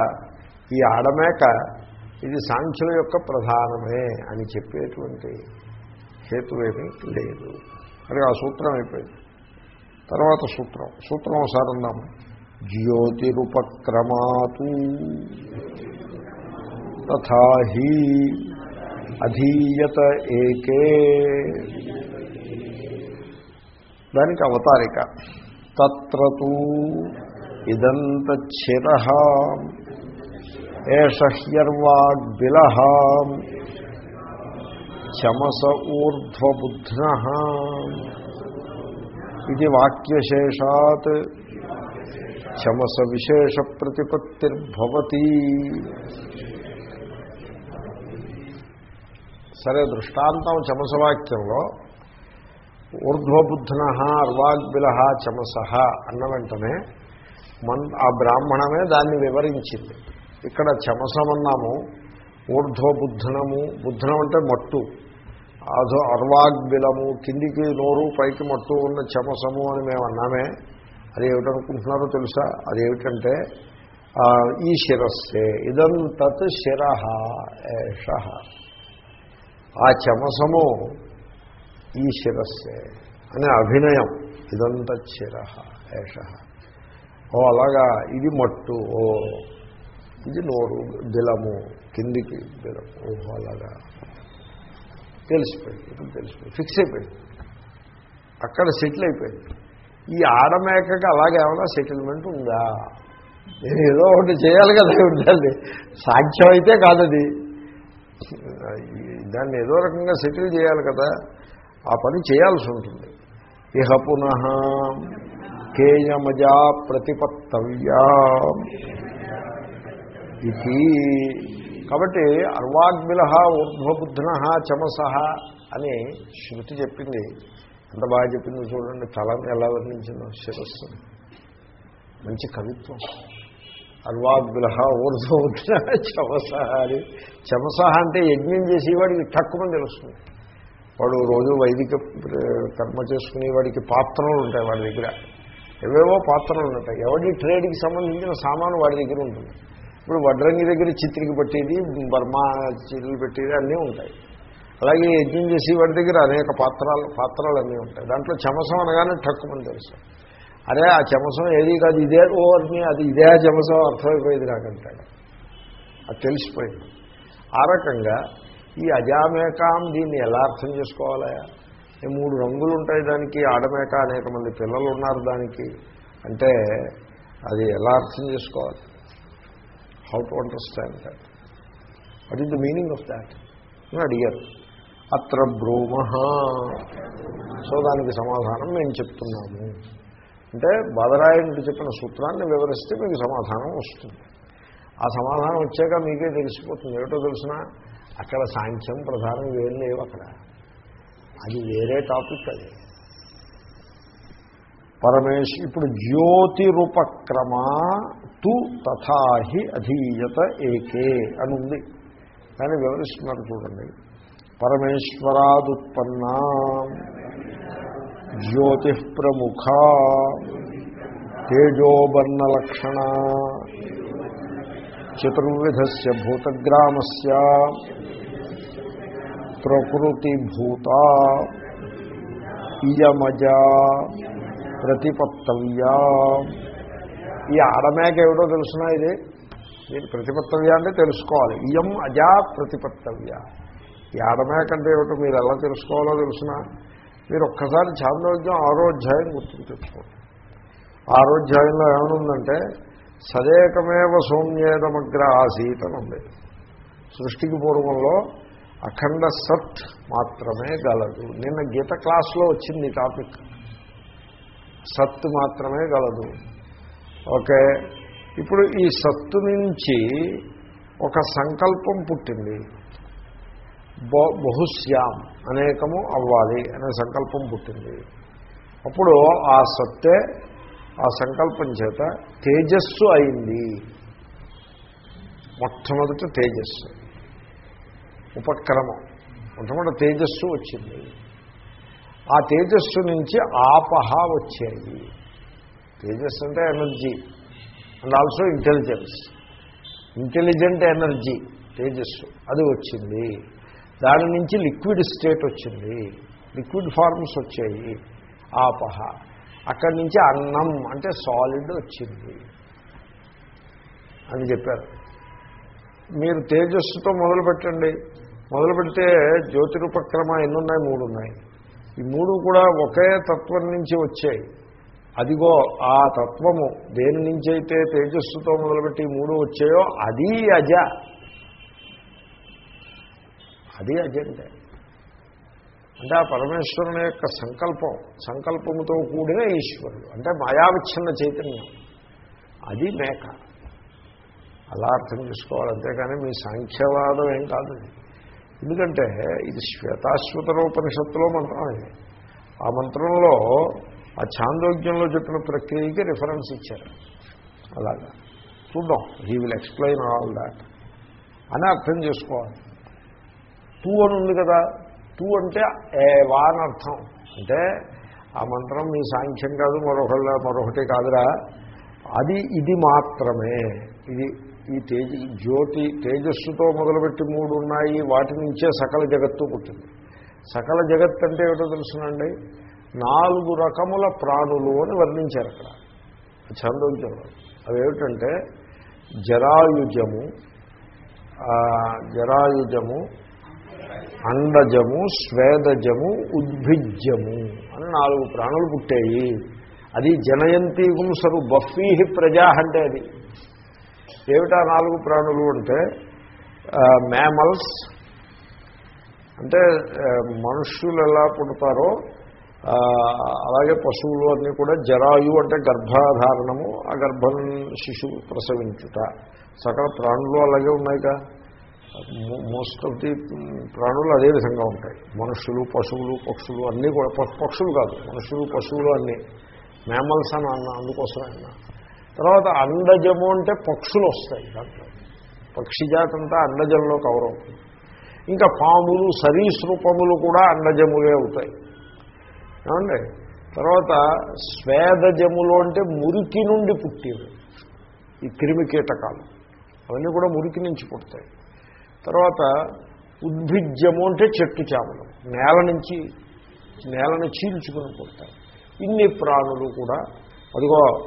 [SPEAKER 1] ఈ ఆడమేక ఇది సాంఖ్యుల యొక్క ప్రధానమే అని చెప్పేటువంటి హేతువేమీ లేదు. అది ఆ సూత్రం అయిపోయింది. తర్వాత సూత్రం. సూత్రం ఒకసారి అందాము జ్యోతిరుపక్రమాతు తథా అధీయత ఏకే. దానికి అవతారిక. తత్రూ ఇదంత చిర ఇదంతచ్చిర ఏషహ్యర్వాగ్బిల చమస ఊర్ధ్వబుధ్న ఇది వాక్యశేషాత్. చమస విశేష ప్రతిపత్తిర్భవతి సరే దృష్టాంతం చమసవాక్యంలో ఊర్ధ్వబుద్ధన అర్వాగ్బిల చమస అన్న వెంటనే మన్ ఆ బ్రాహ్మణమే దాన్ని వివరించింది. ఇక్కడ చమసమన్నాము ఊర్ధ్వబుద్ధనము బుద్ధనం అంటే మట్టు అధో అర్వాగ్బిలము కిందికి నోరు పైకి మట్టు ఉన్న చమసము అని మేము అన్నామే. అది ఏమిటనుకుంటున్నారో తెలుసా? అది ఏమిటంటే ఈ శిరస్సే ఇదం తత్ శిర ఏష. ఆ చమసము ఈ శిరస్సే అనే అభినయం. ఇదంత శిర ఏష. ఓ అలాగా ఇది మట్టు ఓ. ఇది నోరు బిలము కిందికి బిలము ఓహో అలాగా తెలిసిపోయింది ఇప్పుడు తెలిసిపోయింది ఫిక్స్ అయిపోయింది. అక్కడ సెటిల్ అయిపోయింది. ఈ ఆడమేకకి అలాగేమైనా సెటిల్మెంట్ ఉందా? నేను ఏదో ఒకటి చేయాలి కదా ఉండాలి. సాధ్యం అయితే కాదది. దాన్ని ఏదో రకంగా సెటిల్ చేయాలి కదా ఆ పని చేయాల్సి ఉంటుంది. ఇహ పునః కేయమజా ప్రతిపత్తవ్యా. ఇది కాబట్టి అర్వాగ్బిల ఊర్ధ్వబుద్ధన చమస అని శృతి చెప్పింది. ఎంత బాగా చెప్పిందో చూడండి. తలని ఎలా వర్ణించిందో శిరస్సు. మంచి కవిత్వం. అర్వాగ్బిల ఊర్ధ్వబుద్ధన చమస అని. చమస అంటే యజ్ఞం చేసేవాడికి తక్కువని తెలుస్తుంది. వాడు రోజు వైదిక కర్మ చేసుకునే వాడికి పాత్రలు ఉంటాయి వాడి దగ్గర. ఏవేవో పాత్రలు ఉంటాయి. ఎవడి ట్రేడ్కి సంబంధించిన సామాను వాడి దగ్గర ఉంటుంది. ఇప్పుడు వడ్రంగి దగ్గర చిత్రికి పెట్టేది బర్మా చిల్లు పెట్టేది అన్నీ ఉంటాయి. అలాగే యజ్ఞం చేసి వాడి దగ్గర అనేక పాత్రలు పాత్రలు అన్నీ ఉంటాయి. దాంట్లో చమసం అనగానే ఠక్కుమని తెలుసు. అరే ఆ చమసం ఏది కాదు ఇదే ఓ అని అది ఇదే ఆ చమసం అర్థమైపోయేది నాకంటాడు. అది తెలిసిపోయింది. ఆ రకంగా ఈ అజామేకాం దీన్ని ఎలా అర్థం చేసుకోవాలి? ఈ మూడు రంగులు ఉంటాయి దానికి ఆడమేక అనేక మంది పిల్లలు ఉన్నారు దానికి. అంటే అది ఎలా అర్థం చేసుకోవాలి? How to understand that what is the meaning of that అని అడిగారు అత్ర బ్రూమ సో దానికి సమాధానం మేము చెప్తున్నాము అంటే బదరాయనుడు చెప్పిన సూత్రాన్ని వివరిస్తే మీకు సమాధానం వస్తుంది. ఆ సమాధానం వచ్చాక మీకే తెలిసిపోతుంది. ఏమిటో తెలిసిన అక్కడ సాంఖ్యం ప్రధానం ఏం లేవు అక్కడ. అది వేరే టాపిక్ అది. పరమేశ్వ ఇప్పుడు జ్యోతిరూపక్రమ తు తథాహి అధీయత ఏకే అని ఉంది కానీ వివరిస్తున్నారు చూడండి. పరమేశ్వరాదుత్పన్నా జ్యోతి ప్రముఖ తేజోబర్ణలక్షణ చతుర్విధస్ భూతగ్రామస్ ప్రకృతిభూత ఇయమజ ప్రతిపత్తవ్యా ఈ ఆడమేక ఏమిటో తెలుసునా ఇది? మీరు ప్రతిపత్తవ్య అంటే తెలుసుకోవాలి. ఇయం అజా ప్రతిపత్తవ్య. ఈ ఆడమేక అంటే ఏమిటో మీరు ఎలా తెలుసుకోవాలో తెలుసునా? మీరు ఒక్కసారి చాంద్రోగ్యం ఆరోధ్యాయం గుర్తుకు తెచ్చుకోండి. ఆరోధ్యాయంలో ఏమనుందంటే సదేకమేవ సౌమ్యేదమగ్ర ఆసీత్ అని ఉంది. సృష్టికి పూర్వంలో అఖండ సత్ మాత్రమే గలదు. నిన్న గీత క్లాస్లో వచ్చింది ఈ టాపిక్. సత్ మాత్రమే గలదు. ఓకే. ఇప్పుడు ఈ సత్తు నుంచి ఒక సంకల్పం పుట్టింది. బహుశ్యాం అనేకము అవ్వాలి అనే సంకల్పం పుట్టింది. అప్పుడు ఆ సత్తే ఆ సంకల్పం చేత తేజస్సు అయింది. మొట్టమొదట తేజస్సు. ఉపక్రమం. మొట్టమొదటి తేజస్సు వచ్చింది. ఆ తేజస్సు నుంచి ఆపహ వచ్చాయి. తేజస్ అంటే energy. And also intelligence. Intelligent energy తేజస్సు అది వచ్చింది. దాని నుంచి లిక్విడ్ స్టేట్ వచ్చింది. లిక్విడ్ ఫార్మ్స్ వచ్చాయి. ఆపహ. అక్కడి నుంచి అన్నం అంటే సాలిడ్ వచ్చింది. అని చెప్పారు. మీరు తేజస్సుతో మొదలు పెట్టండి. మొదలు పెడితే జ్యోతిరూపక్రమ ఎన్నున్నాయి? మూడు ఉన్నాయి ఈ మూడు కూడా ఒకే తత్వం నుంచి వచ్చాయి. అదిగో ఆ తత్వము దేని నుంచి అయితే తేజస్సుతో మొదలుపెట్టి మూడు వచ్చాయో అది అజ. అది అజంటే అంటే. ఆ పరమేశ్వరుని యొక్క సంకల్పం సంకల్పముతో కూడిన ఈశ్వరుడు. అంటే మాయావిచ్ఛిన్న చైతన్యం. అది మేక. అలా అర్థం చేసుకోవాలి. అంతేకాని మీ సాంఖ్యవాదం ఏం కాదు ఎందుకంటే ఇది శ్వేతాశ్వతరోపనిషత్తులో మంత్రం ఇది. ఆ మంత్రంలో ఆ ఛాందోగ్యంలో చెప్పిన ప్రక్రియకి రిఫరెన్స్ ఇచ్చారు. అలాగా. చూద్దాం. He will explain all that అని అర్థం చేసుకోవాలి. టూ అని ఉంది కదా. టూ అంటే ఏవా అని అర్థం. అంటే ఆ మంత్రం మీ సాంఖ్యం కాదు మరొకళ్ళ మరొకటి కాదురా. అది ఇది మాత్రమే. ఇది ఈ తేజ జ్యోతి తేజస్సుతో మొదలుపెట్టి మూడు ఉన్నాయి. వాటి నుంచే సకల జగత్తు పుట్టింది. సకల జగత్ అంటే ఏమిటో తెలుసునండి? నాలుగు రకముల ప్రాణులు అని వర్ణించారు అక్కడ. చందోగ్యంలో అవేమిటంటే జరాయుజము జరాయుజము అండజము స్వేదజము ఉద్భిజ్యము అని నాలుగు ప్రాణులు పుట్టాయి. అది జనయంతి గుంసరు బఫీహి ప్రజా అంటే అది. ఏమిటా నాలుగు ప్రాణులు అంటే? మ్యామల్స్. అంటే మనుష్యులు ఎలా పుడతారో అలాగే పశువులు అన్నీ కూడా జరాయు అంటే గర్భధారణము ఆ గర్భం శిశువు ప్రసవించుట. సకల ప్రాణులు అలాగే ఉన్నాయిగా. మోస్ట్ ఆఫ్ ది ప్రాణులు అదే విధంగా ఉంటాయి. మనుషులు పశువులు పక్షులు అన్నీ కూడా పక్షులు కాదు. మనుషులు పశువులు అన్నీ. మ్యామల్స్ అని అన్న అందుకోసం అన్న. తర్వాత అండజము అంటే పక్షులు వస్తాయి దాంట్లో. పక్షి అంతా అండజంలో కవర్ అవుతుంది. ఇంకా పాములు సరీసృపములు కూడా అండజములే అవుతాయి. ఏమండి? తర్వాత స్వేదజములు అంటే మురికి నుండి పుట్టేవి ఈ క్రిమి కీటకాలు. అవన్నీ కూడా మురికి నుంచి పుడతాయి. తర్వాత ఉద్భిజ్యము అంటే చెట్టు చేపలు. నేల నుంచి నేలను చీల్చుకుని పుడతాయి. ఇన్ని ప్రాణులు కూడా అదిగో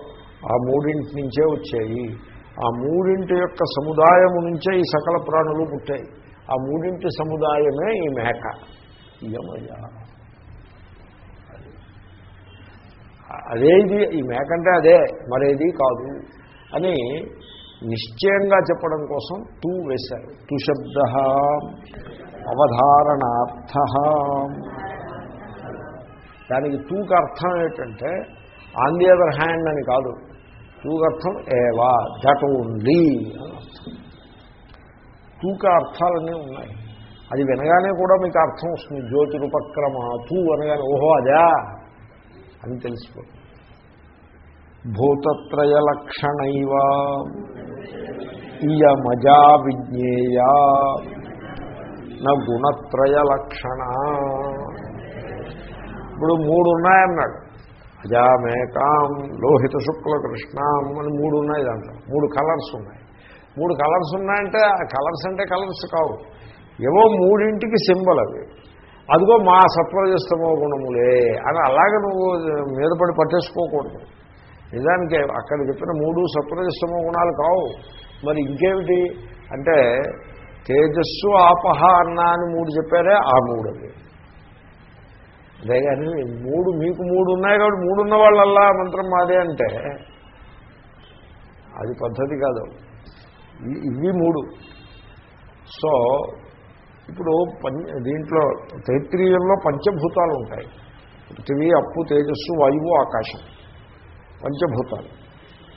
[SPEAKER 1] ఆ మూడింటి నుంచే వచ్చాయి. ఆ మూడింటి యొక్క సముదాయము నుంచే ఈ సకల ప్రాణులు పుట్టాయి. ఆ మూడింటి సముదాయమే ఈ మేక. ఇయమయ్యా అదే ఇది ఈ మేక అంటే అదే మరేది కాదు అని నిశ్చయంగా చెప్పడం కోసం తూ వేశారు. తుశబ్ద అవధారణార్థ. దానికి తూకు అర్థం ఏంటంటే ఆన్ ది అదర్ హ్యాండ్ అని కాదు. తూకు అర్థం ఏవా దట్ ఓన్లీ అని తూక అర్థాలన్నీ ఉన్నాయి. అది వినగానే కూడా మీకు అర్థం వస్తుంది. జ్యోతిరుపక్రమ తూ అనగానే ఓహో అదా? అని తెలిసిపోతుంది. భూతత్రయ లక్షణైవ ఇయమజా విజ్ఞేయా నా గుణత్రయ లక్షణ ఇప్పుడు మూడు ఉన్నాయన్నాడు అజామేకాం లోహిత శుక్ల కృష్ణాం అని మూడు ఉన్నాయి దాంట్లో. మూడు కలర్స్ ఉన్నాయి. మూడు కలర్స్ ఉన్నాయంటే ఆ కలర్స్ అంటే కలర్స్ కావు. ఏవో మూడింటికి సింబల్ అవి. అదిగో మా సత్వరజస్తమో గుణములే అని అలాగే నువ్వు మీద పడి పట్టేసుకోకూడదు. నిజానికి అక్కడ చెప్పిన మూడు సత్వరజస్తమో గుణాలు కావు. మరి ఇంకేమిటి? అంటే తేజస్సు ఆపహ అన్న అని మూడు చెప్పారే ఆ మూడు అవి. అదే కానీ మూడు మీకు మూడు ఉన్నాయి కాబట్టి మూడు ఉన్న వాళ్ళల్లా మంత్రం మాదే అంటే అది పద్ధతి కాదు. ఇవి మూడు. సో ఇప్పుడు దీంట్లో తైత్రీయంలో పంచభూతాలు ఉంటాయి పృథివీ అప్పు తేజస్సు వాయువు ఆకాశం. పంచభూతాలు.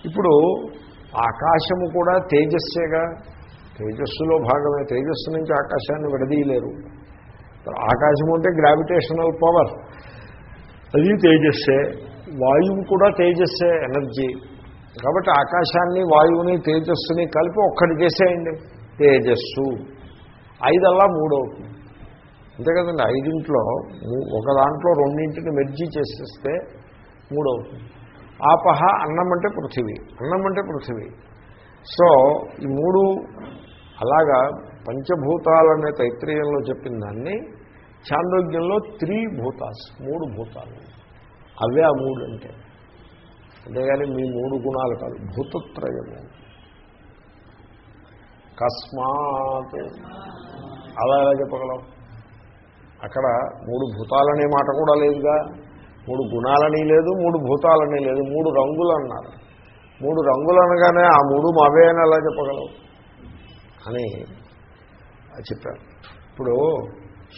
[SPEAKER 1] ఇప్పుడు ఆకాశము కూడా తేజస్సేగా తేజస్సులో భాగమే తేజస్సు నుంచి ఆకాశాన్ని విడదీయలేరు. ఆకాశం అంటే గ్రావిటేషనల్ పవర్ అది తేజస్సే వాయువు కూడా తేజస్సే ఎనర్జీ కాబట్టి ఆకాశాన్ని వాయువుని తేజస్సుని కలిపి ఒక్కటి చేసేయండి. తేజస్సు. ఐదల్లా మూడవుతుంది. అంతే కదండి ఐదింట్లో మూ- ఒక దాంట్లో రెండింటిని మెర్జీ చేసేస్తే మూడవుతుంది. ఆపహ అన్నం అంటే పృథివీ అన్నం అంటే పృథివీ. సో ఈ మూడు అలాగా పంచభూతాలనే తైత్రీయంలో చెప్పిన దాన్ని చాంద్రోగ్యంలో త్రీ భూతాస్ మూడు భూతాలు. అవే ఆ మూడు అంటే. అంతేగాని మీ మూడు గుణాలు కాదు భూతత్రయము. కస్మాత్. అలా ఎలా చెప్పగలం? అక్కడ మూడు భూతాలనే మాట కూడా లేదుగా. మూడు గుణాలని లేదు మూడు భూతాలని లేదు మూడు రంగులు అన్నారు మూడు రంగులు అనగానే ఆ మూడు మావే అని ఎలా చెప్పగలవు అని చెప్పారు. ఇప్పుడు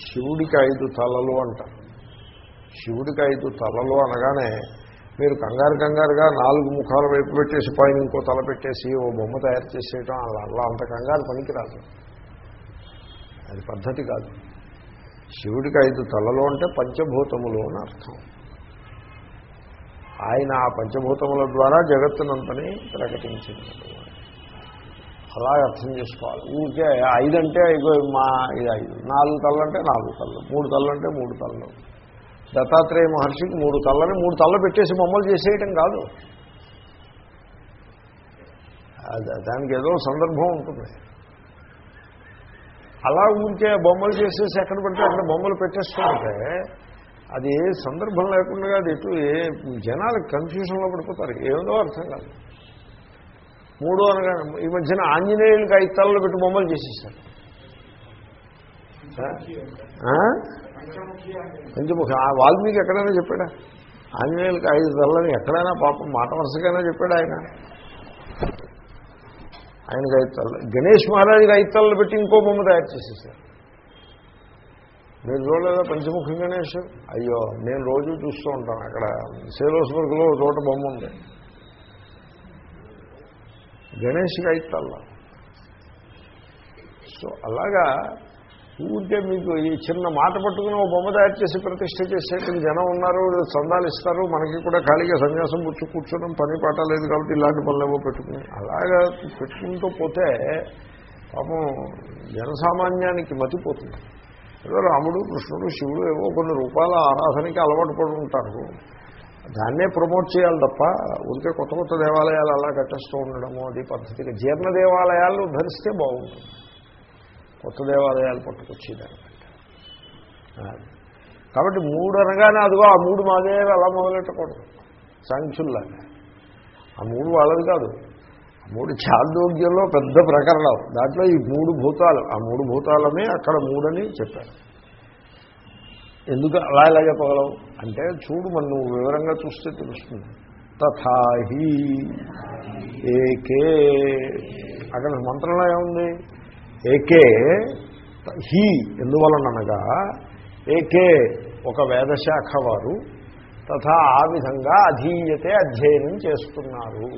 [SPEAKER 1] శివుడికి ఐదు తలలు అంటారు శివుడికి ఐదు తలలు అనగానే మీరు కంగారు కంగారుగా నాలుగు ముఖాల వైపు పెట్టేసి పైన ఇంకో తల పెట్టేసి ఓ బొమ్మ తయారు చేసేయటం అలా అలా అంత కంగారు పనికిరాదు. అది పద్ధతి కాదు. శివుడికి ఐదు తలలు అంటే పంచభూతములు అని అర్థం. ఆయన ఆ పంచభూతముల ద్వారా జగత్తునంతని ప్రకటించింది అలా అర్థం చేసుకోవాలి. ఊరికే ఐదు అంటే ఇగో మా ఇది ఐదు. నాలుగు తల్లంటే నాలుగు తల్లు మూడు తల్లంటే మూడు తల్లు. దత్తాత్రేయ మహర్షికి మూడు తల్లని మూడు తల్ల పెట్టేసి బొమ్మలు చేసేయటం కాదు. అది- దానికి ఏదో సందర్భం ఉంటుంది. అలా ఉంటే బొమ్మలు చేసేసి ఎక్కడ పడితే అక్కడ బొమ్మలు పెట్టేస్తుంటే అది సందర్భం లేకుండా అది ఎటు ఏ జనాలు కన్ఫ్యూషన్లో పడిపోతారు. ఏదో అర్థం కాదు. మూడు అనగా ఈ మధ్యన ఆంజనేయులకి ఐదు తలలు పెట్టి బొమ్మలు చేసేసారు పంచముఖి ఆ వాల్మీకి ఎక్కడైనా చెప్పాడా? ఆంజనేయులకి ఐదు తల్లని ఎక్కడైనా పాపం మాట వరుసకైనా చెప్పాడు ఆయన? ఆయనకి ఐదు తల్ల గణేష్ మహారాజుకి ఐదు తలలు పెట్టి ఇంకో బొమ్మ తయారు చేసేసారు. మీరు చూడలేదా పంచముఖి గణేష్? అయ్యో నేను రోజు చూస్తూ ఉంటాను. అక్కడ సేలోస్బర్గ్లో ఒక చోట బొమ్మ ఉంది. గణేష్కి ఐదు తల్ల. సో అలాగా ఊరికే మీకు ఈ చిన్న మాట పట్టుకుని ఓ బొమ్మ తయారు చేసి ప్రతిష్ట చేసేటువంటి జనం ఉన్నారు చందాలు ఇస్తారు మనకి కూడా ఖాళీగా సన్యాసం పుచ్చు కూర్చోడం పని పాట లేదు కాబట్టి ఇలాంటి పనులేవో పెట్టుకుని అలాగా పెట్టుకుంటూ పోతే పాపం జనసామాన్యానికి మతిపోతుంది. ఏదో రాముడు కృష్ణుడు శివుడు ఏవో కొన్ని రూపాల ఆరాధనకి అలవాటు పడి ఉంటారు. దాన్నే ప్రమోట్ చేయాలి తప్ప ఊరికే కొత్త కొత్త దేవాలయాలు అలా కట్టేస్తూ ఉండడము అది పద్ధతిగా జీర్ణ దేవాలయాలు ధరిస్తే బాగుంటుంది. కొత్త దేవాలయాలు పట్టుకొచ్చి కాబట్టి మూడు అనగానే అదిగో ఆ మూడు మాదే అలా మొదలెట్టకూడదు. సాంఖ్యుల్లాగా. ఆ మూడు వాళ్ళది కాదు. మూడు చాందోగ్యంలో పెద్ద ప్రకరణం. దాంట్లో ఈ మూడు భూతాలు. ఆ మూడు భూతాలమే అక్కడ మూడని చెప్పారు. ఎందుకు అలా ఎలా చెప్పగలవు అంటే చూడు మన నువ్వు వివరంగా చూస్తే తెలుస్తుంది. తథాహి ఏకే. అక్కడ మంత్రంలో ఏముంది? ఏకే హీ ఎందువలనగా ఏకే ఒక వేదశాఖ వారు తథా ఆ విధంగా అధీయతే అధ్యయనం చేస్తున్నారు.